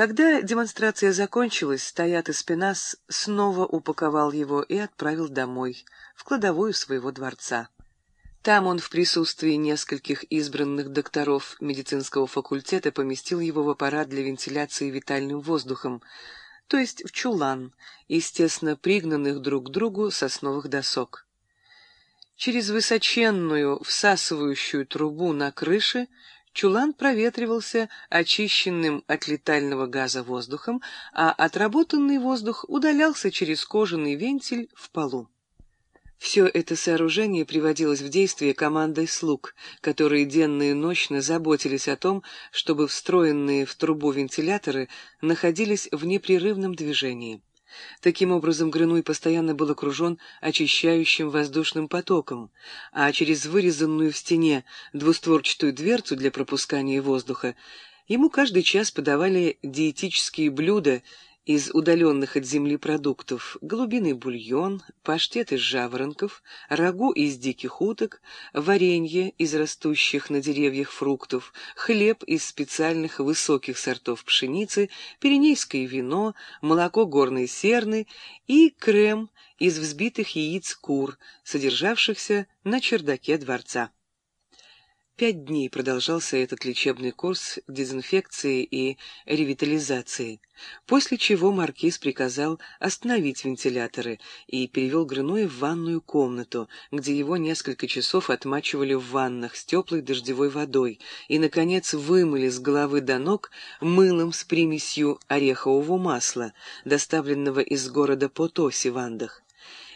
Когда демонстрация закончилась, стоят и Спинас снова упаковал его и отправил домой, в кладовую своего дворца. Там он в присутствии нескольких избранных докторов медицинского факультета поместил его в аппарат для вентиляции витальным воздухом, то есть в чулан, естественно, пригнанных друг к другу сосновых досок. Через высоченную всасывающую трубу на крыше чулан проветривался очищенным от летального газа воздухом, а отработанный воздух удалялся через кожаный вентиль в полу. Все это сооружение приводилось в действие командой слуг, которые денно и ночно заботились о том, чтобы встроенные в трубу вентиляторы находились в непрерывном движении. Таким образом, Грынуй постоянно был окружен очищающим воздушным потоком, а через вырезанную в стене двустворчатую дверцу для пропускания воздуха ему каждый час подавали диетические блюда из удаленных от земли продуктов голубиный бульон, паштет из жаворонков, рагу из диких уток, варенье из растущих на деревьях фруктов, хлеб из специальных высоких сортов пшеницы, пиренейское вино, молоко горной серны и крем из взбитых яиц кур, содержавшихся на чердаке дворца. Пять дней продолжался этот лечебный курс дезинфекции и ревитализации, после чего маркиз приказал остановить вентиляторы и перевел Грыноя в ванную комнату, где его несколько часов отмачивали в ваннах с теплой дождевой водой и, наконец, вымыли с головы до ног мылом с примесью орехового масла, доставленного из города Потоси в Андах.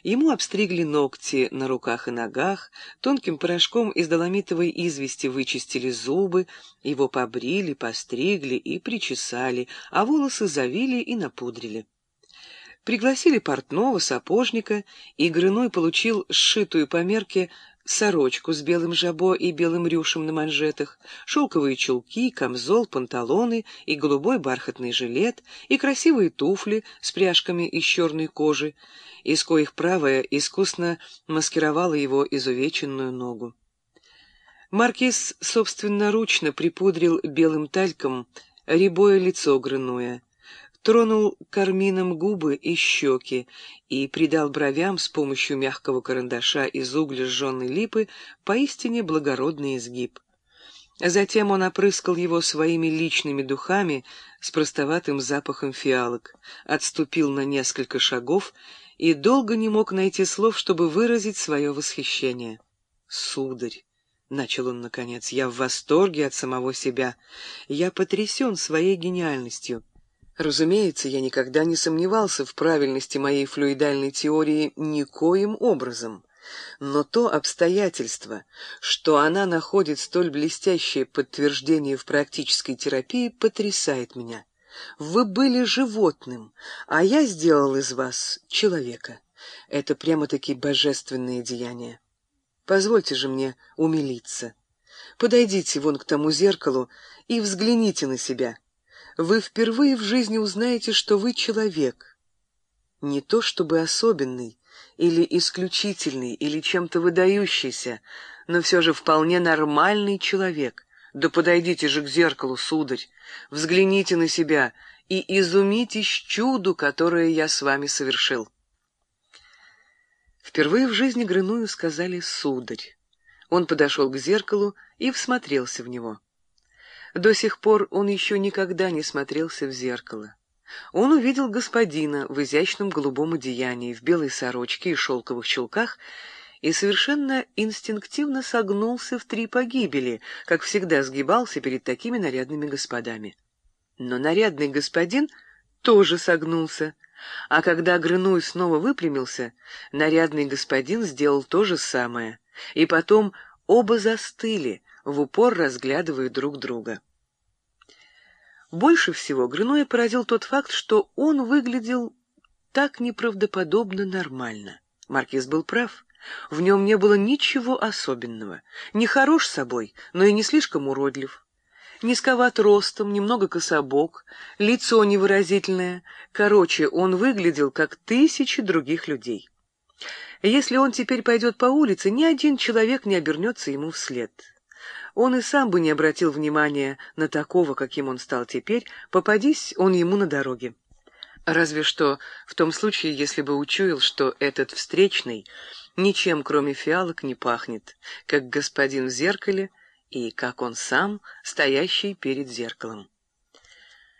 Ему обстригли ногти на руках и ногах, тонким порошком из доломитовой извести вычистили зубы, его побрили, постригли и причесали, а волосы завили и напудрили. Пригласили портного, сапожника, и Грыной получил сшитую по мерке сорочку с белым жабо и белым рюшем на манжетах, шелковые чулки, камзол, панталоны и голубой бархатный жилет, и красивые туфли с пряжками из черной кожи, из коих правая искусно маскировала его изувеченную ногу. Маркиз собственноручно припудрил белым тальком рябое лицо Грыноя, тронул кармином губы и щеки и придал бровям с помощью мягкого карандаша из угля сжженной липы поистине благородный изгиб. Затем он опрыскал его своими личными духами с простоватым запахом фиалок, отступил на несколько шагов и долго не мог найти слов, чтобы выразить свое восхищение. «Сударь!» — начал он наконец. «Я в восторге от самого себя. Я потрясен своей гениальностью. Разумеется, я никогда не сомневался в правильности моей флюидальной теории никоим образом». Но то обстоятельство, что она находит столь блестящее подтверждение в практической терапии, потрясает меня. Вы были животным, а я сделал из вас человека. Это прямо-таки божественные деяния. Позвольте же мне умилиться. Подойдите вон к тому зеркалу и взгляните на себя. Вы впервые в жизни узнаете, что вы человек. Не то чтобы особенный, или исключительный, или чем-то выдающийся, но все же вполне нормальный человек. Да подойдите же к зеркалу, сударь, взгляните на себя и изумитесь чуду, которое я с вами совершил. Впервые в жизни Грыную сказали «сударь». Он подошел к зеркалу и всмотрелся в него. До сих пор он еще никогда не смотрелся в зеркало. Он увидел господина в изящном голубом одеянии, в белой сорочке и шелковых чулках, и совершенно инстинктивно согнулся в три погибели, как всегда сгибался перед такими нарядными господами. Но нарядный господин тоже согнулся, а когда Грынуй снова выпрямился, нарядный господин сделал то же самое, и потом оба застыли, в упор разглядывая друг друга. Больше всего Грынуя поразил тот факт, что он выглядел так неправдоподобно нормально. Маркиз был прав. В нем не было ничего особенного. Не хорош собой, но и не слишком уродлив. Низковат ростом, немного кособок, лицо невыразительное. Короче, он выглядел, как тысячи других людей. Если он теперь пойдет по улице, ни один человек не обернется ему вслед. Он и сам бы не обратил внимания на такого, каким он стал теперь, попадись он ему на дороге. Разве что в том случае, если бы учуял, что этот встречный ничем, кроме фиалок, не пахнет, как господин в зеркале и как он сам, стоящий перед зеркалом.